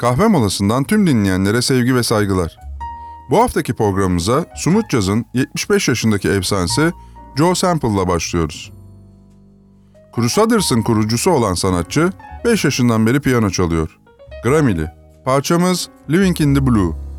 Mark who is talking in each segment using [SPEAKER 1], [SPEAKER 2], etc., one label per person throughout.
[SPEAKER 1] Kahve molasından tüm dinleyenlere sevgi ve saygılar. Bu haftaki programımıza Sumut Caz'ın 75 yaşındaki efsanesi Joe Sample'la başlıyoruz. Crusaders'ın kurucusu olan sanatçı 5 yaşından beri piyano çalıyor. Grammy'li. Parçamız Living in the Blue.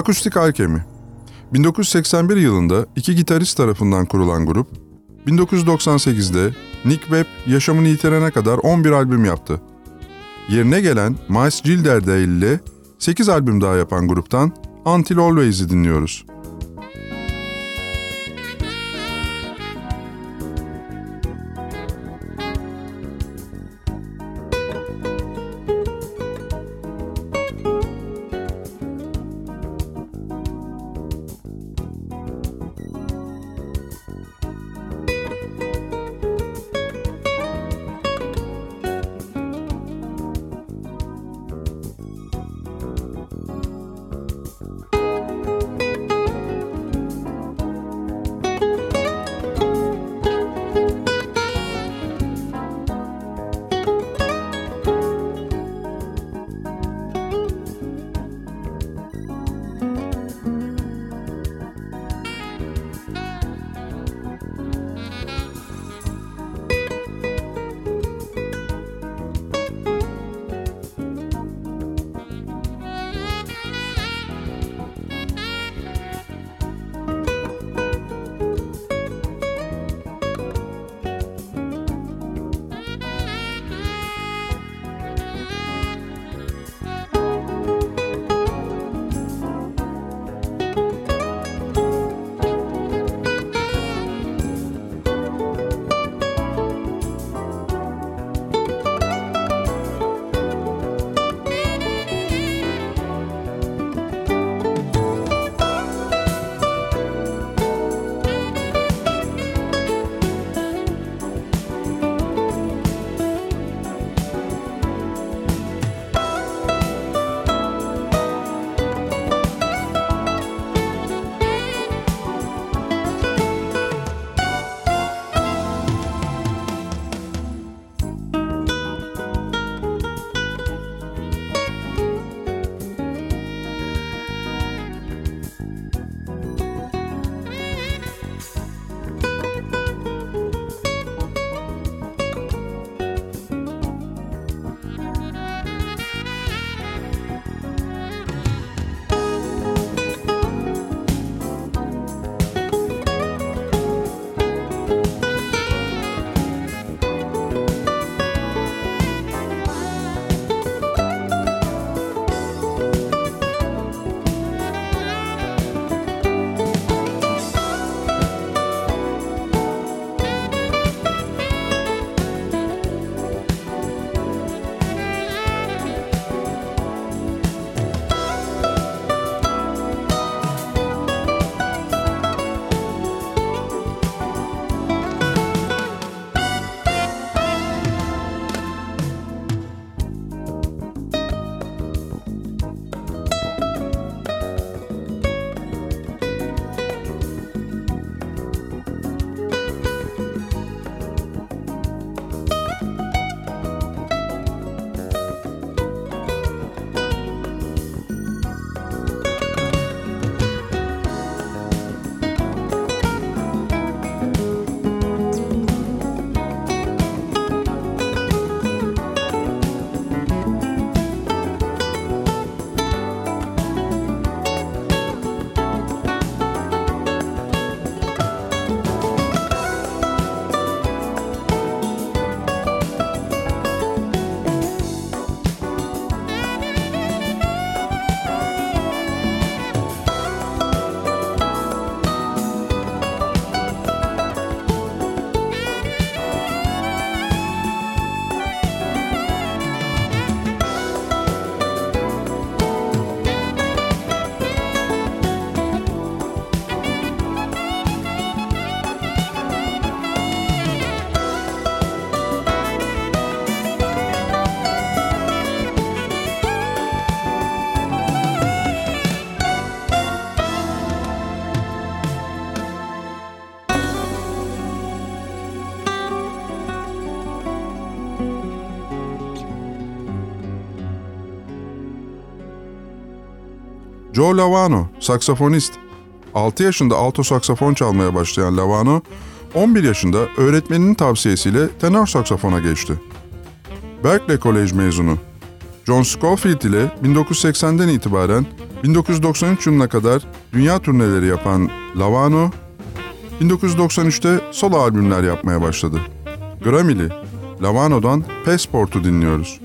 [SPEAKER 1] Akustik Alkemi 1981 yılında iki gitarist tarafından kurulan grup, 1998'de Nick Webb yaşamını yitirene kadar 11 albüm yaptı. Yerine gelen Miles Gilderdale ile 8 albüm daha yapan gruptan Until Always'i dinliyoruz. Joe Lavano, saksafonist. 6 yaşında alto saksafon çalmaya başlayan Lavano, 11 yaşında öğretmeninin tavsiyesiyle tenor saksafona geçti. Berkeley College mezunu. John Scofield ile 1980'den itibaren 1993 yılına kadar dünya turneleri yapan Lavano, 1993'te solo albümler yapmaya başladı. Grammy'li Lavano'dan Passport'u dinliyoruz.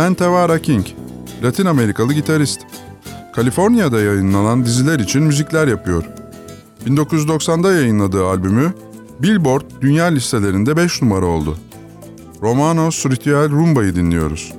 [SPEAKER 1] Dan Tevara King, Latin Amerikalı gitarist. Kaliforniya'da yayınlanan diziler için müzikler yapıyor. 1990'da yayınladığı albümü Billboard dünya listelerinde 5 numara oldu. Romanos Ritual Rumba'yı dinliyoruz.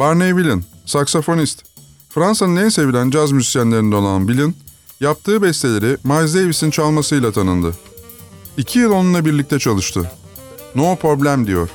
[SPEAKER 1] Barney Willin, saksafonist. Fransa'nın en sevilen caz müzisyenlerinden olan Willin, yaptığı besteleri Miles Davis'in çalmasıyla tanındı. İki yıl onunla birlikte çalıştı. No problem diyor.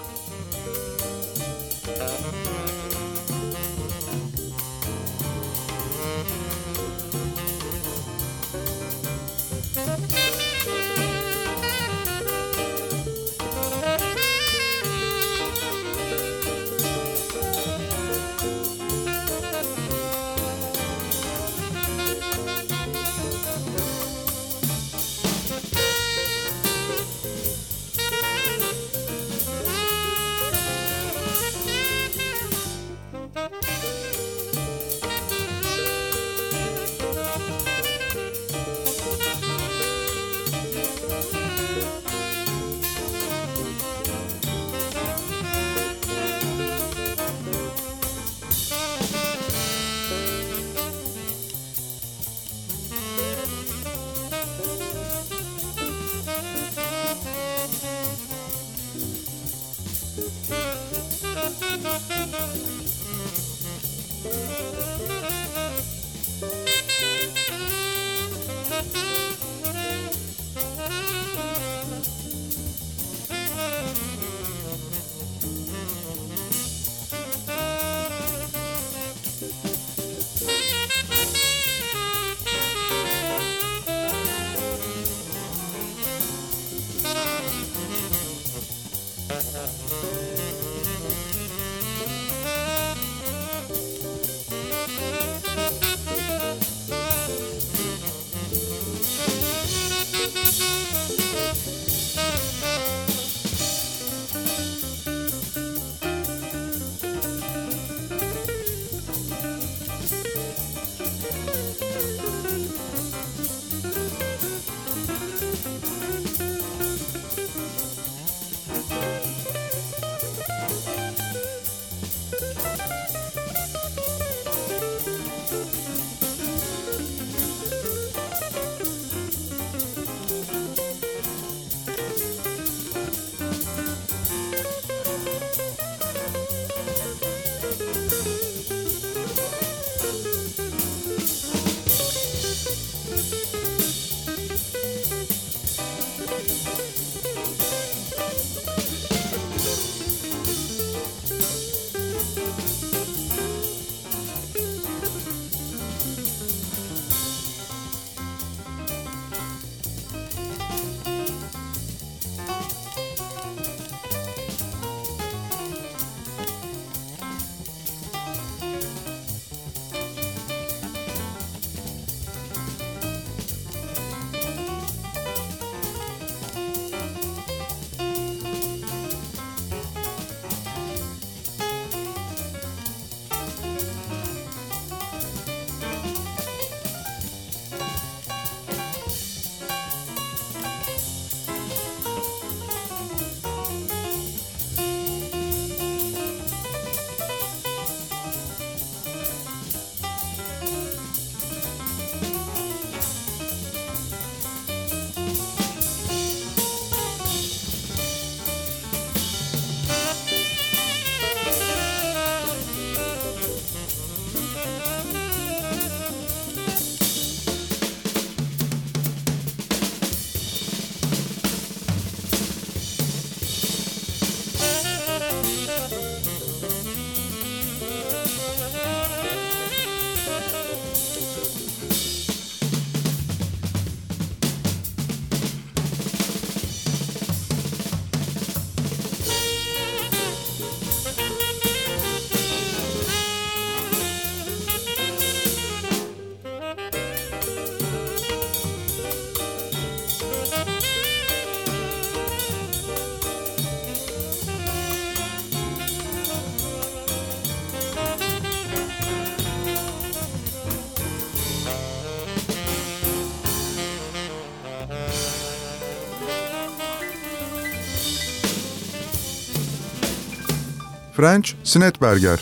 [SPEAKER 1] French Snetberger,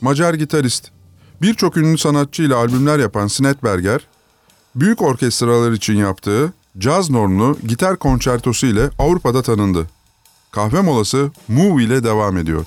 [SPEAKER 1] Macar gitarist. Birçok ünlü sanatçı ile albümler yapan Snetberger, büyük orkestralar için yaptığı caz normlu gitar konçertosu ile Avrupa'da tanındı. Kahve molası Move ile devam ediyor.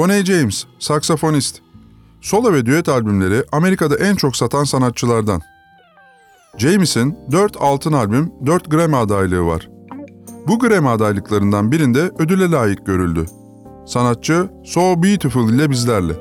[SPEAKER 1] Bonnie James, saksafonist. Solo ve düet albümleri Amerika'da en çok satan sanatçılardan. James'in 4 altın albüm, 4 Grammy adaylığı var. Bu Grammy adaylıklarından birinde ödüle layık görüldü. Sanatçı So Beautiful ile bizlerle.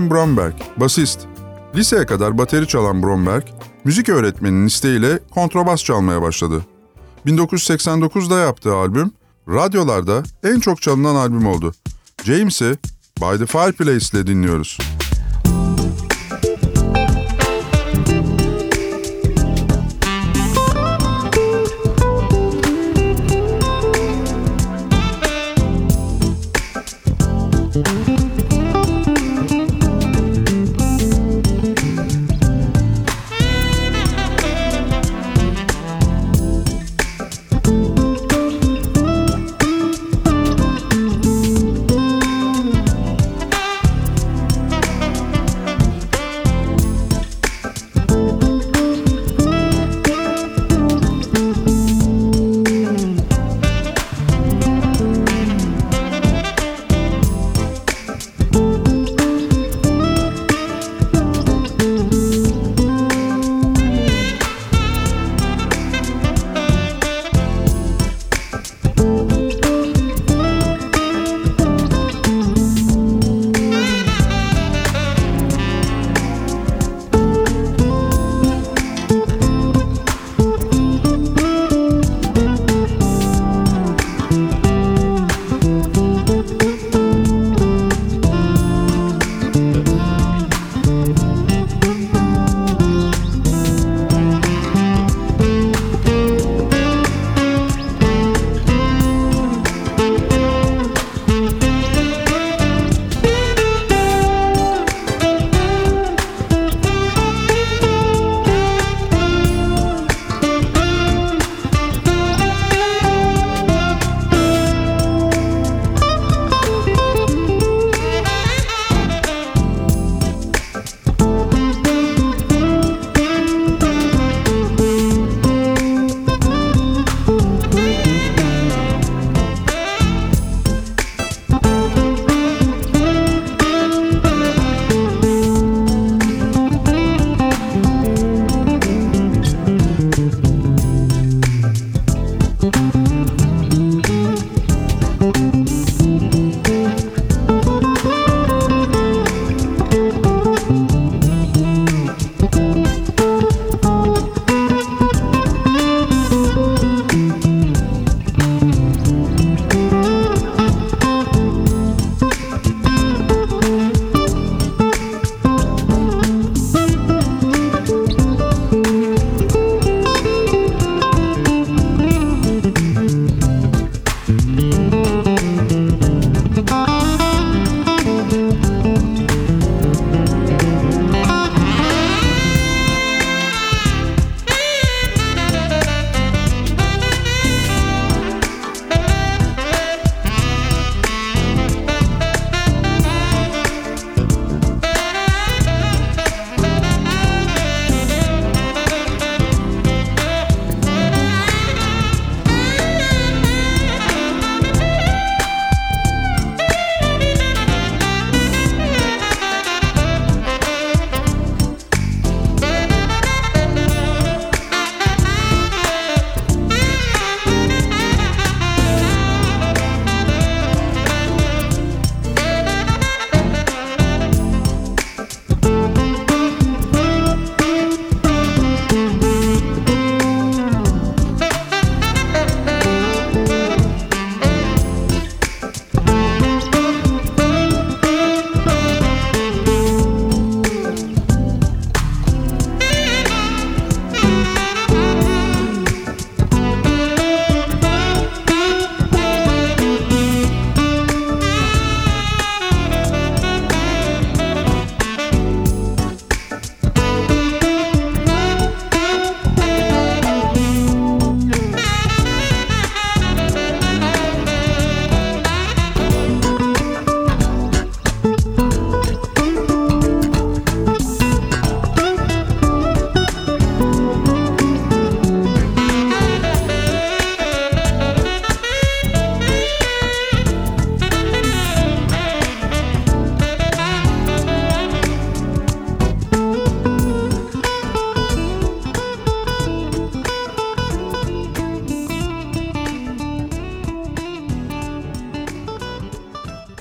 [SPEAKER 1] Brian Bromberg, basist. Liseye kadar bateri çalan Bromberg, müzik öğretmeninin isteğiyle kontrabas çalmaya başladı. 1989'da yaptığı albüm, radyolarda en çok çalınan albüm oldu. James'i By the Fireplace ile dinliyoruz.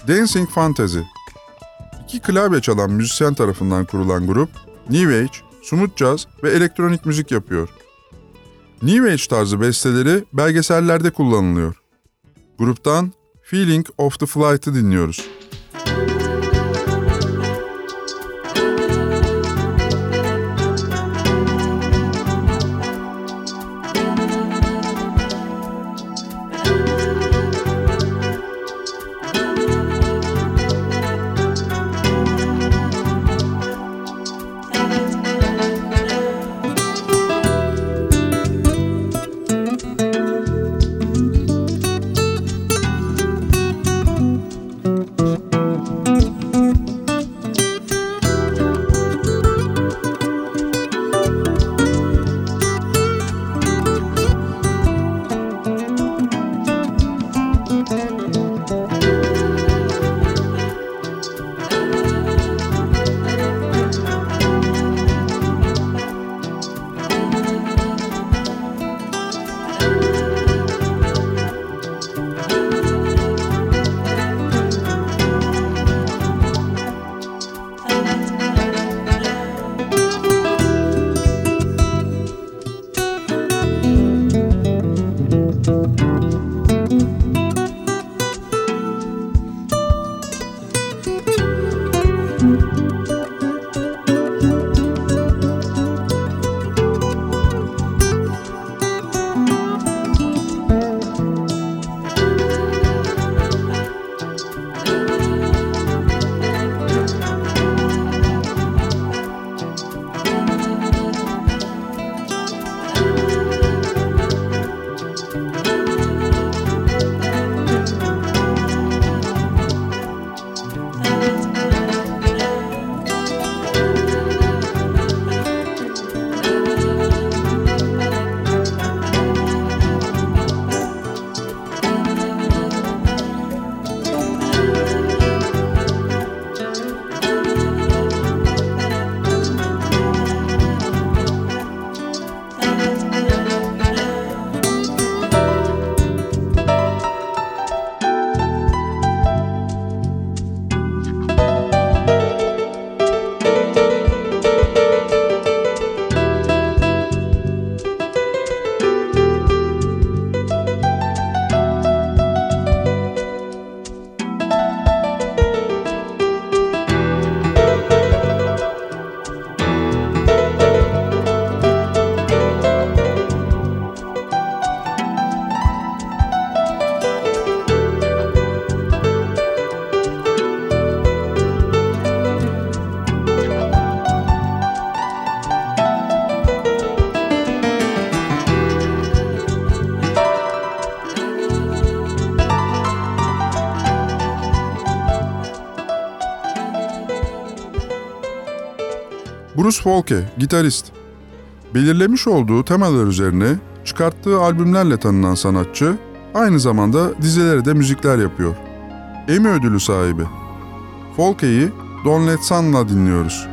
[SPEAKER 1] Dancing Fantasy iki klavye çalan müzisyen tarafından kurulan grup, New Age, smooth jazz ve elektronik müzik yapıyor. New Age tarzı besteleri belgesellerde kullanılıyor. Gruptan Feeling of the Flight'ı dinliyoruz. Bruce Folke, gitarist. Belirlemiş olduğu temalar üzerine çıkarttığı albümlerle tanınan sanatçı, aynı zamanda dizelere de müzikler yapıyor. Emmy ödülü sahibi. Folke'yi Don't Let Sun'la dinliyoruz.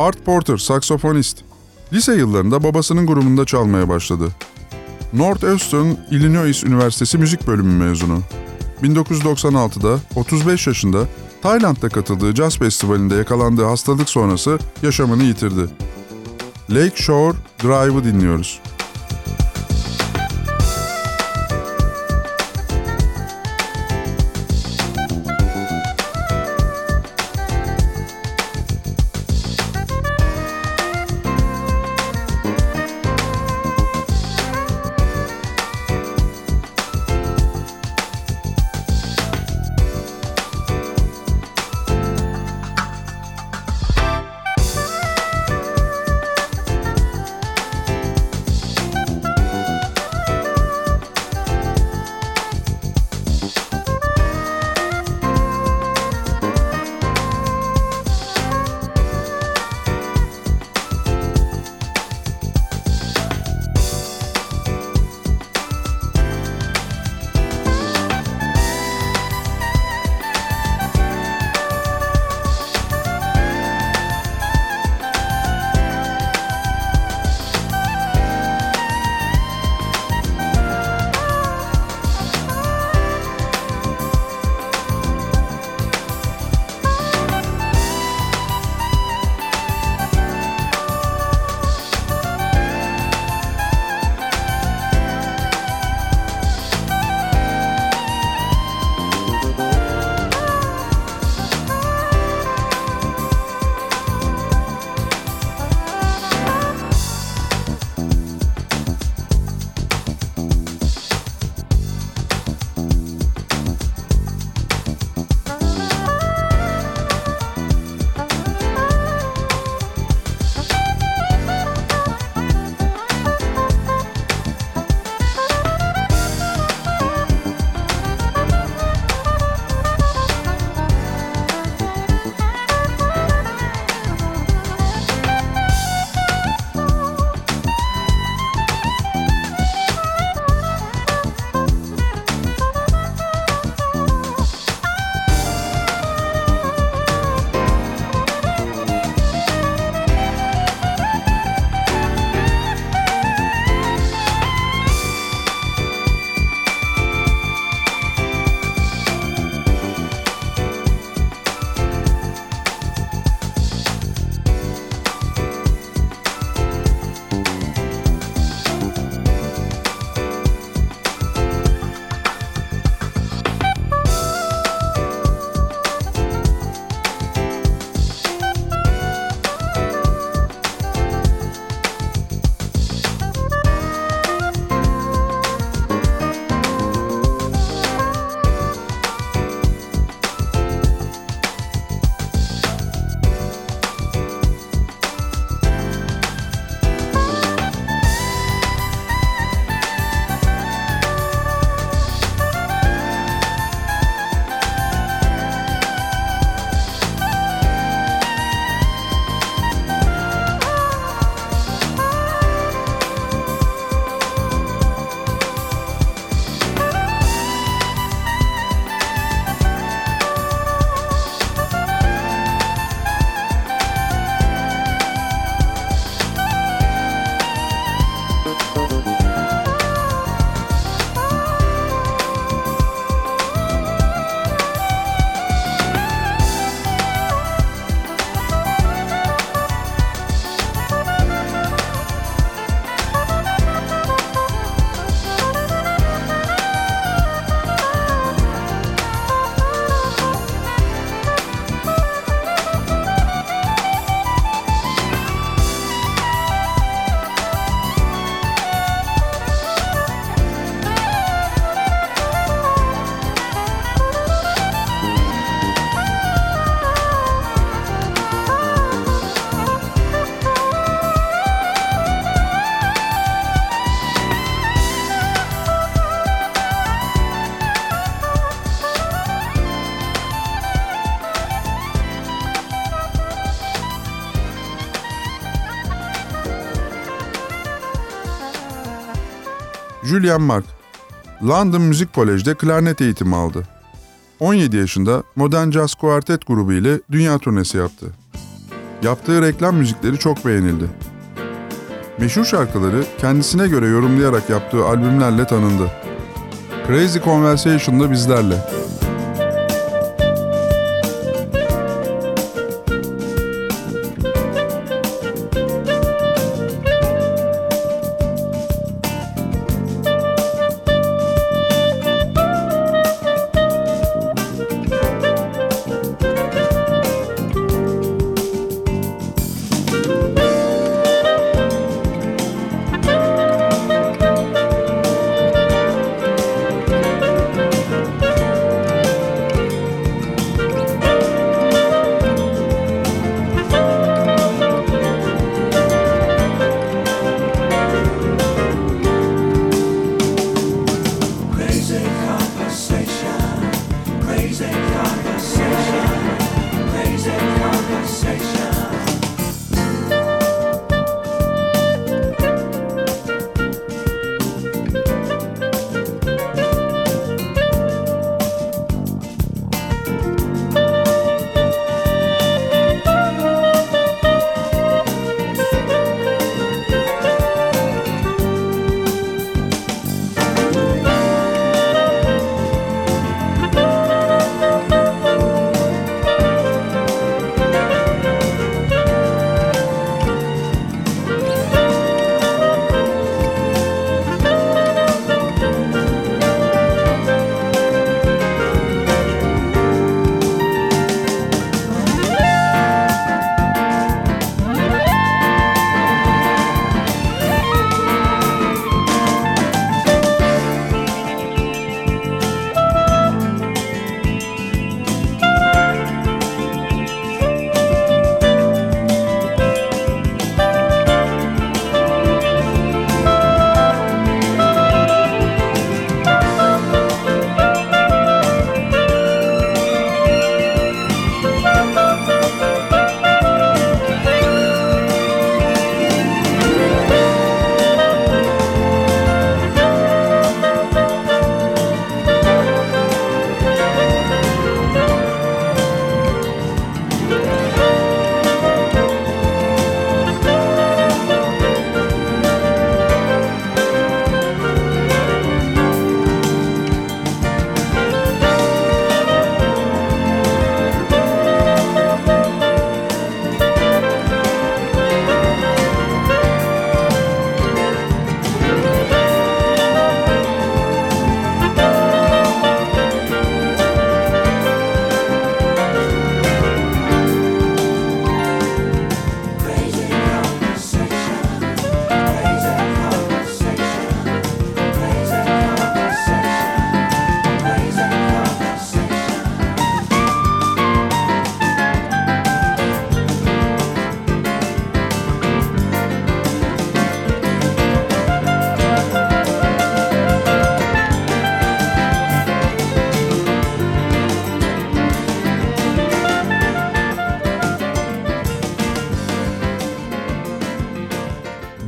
[SPEAKER 1] Art Porter, saksofonist. Lise yıllarında babasının grubunda çalmaya başladı. Northwestern Illinois Üniversitesi Müzik Bölümü mezunu. 1996'da 35 yaşında Tayland'da katıldığı caz festivalinde yakalandığı hastalık sonrası yaşamını yitirdi. Lake Shore Drive'ı dinliyoruz. Julian Mark, London Müzik Kolej'de klarnet eğitimi aldı. 17 yaşında Modern Jazz Quartet grubu ile dünya turnesi yaptı. Yaptığı reklam müzikleri çok beğenildi. Meşhur şarkıları kendisine göre yorumlayarak yaptığı albümlerle tanındı. Crazy Conversation'da bizlerle.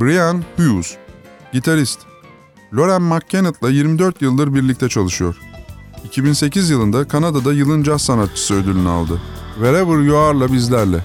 [SPEAKER 1] Brian Hughes, gitarist. Lauren McKennett'la 24 yıldır birlikte çalışıyor. 2008 yılında Kanada'da yılın caz sanatçısı ödülünü aldı. Wherever You Are'la bizlerle.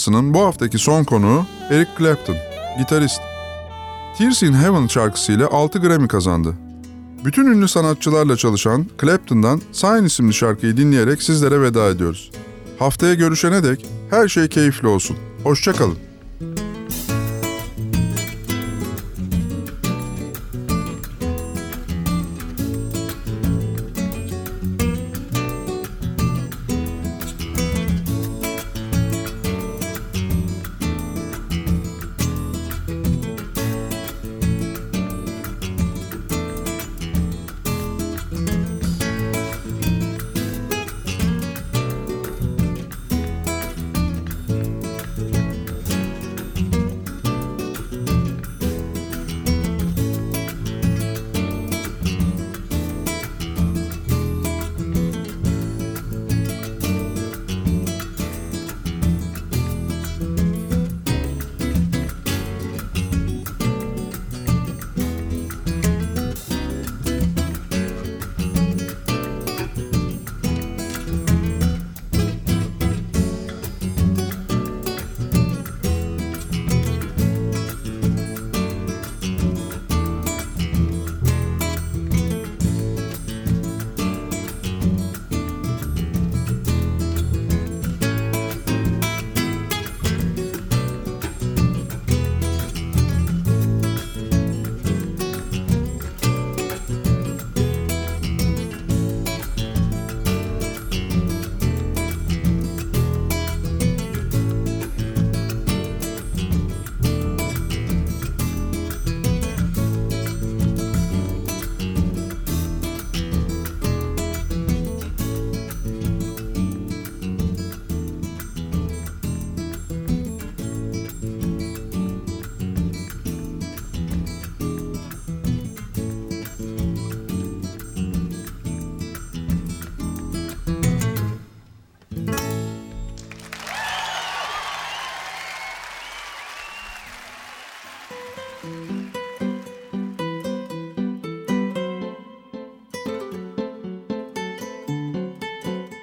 [SPEAKER 1] Kahve molasının bu haftaki son konuğu Eric Clapton, gitarist. Tears in Heaven şarkısıyla 6 Grammy kazandı. Bütün ünlü sanatçılarla çalışan Clapton'dan Sign isimli şarkıyı dinleyerek sizlere veda ediyoruz. Haftaya görüşene dek her şey keyifli olsun. Hoşçakalın.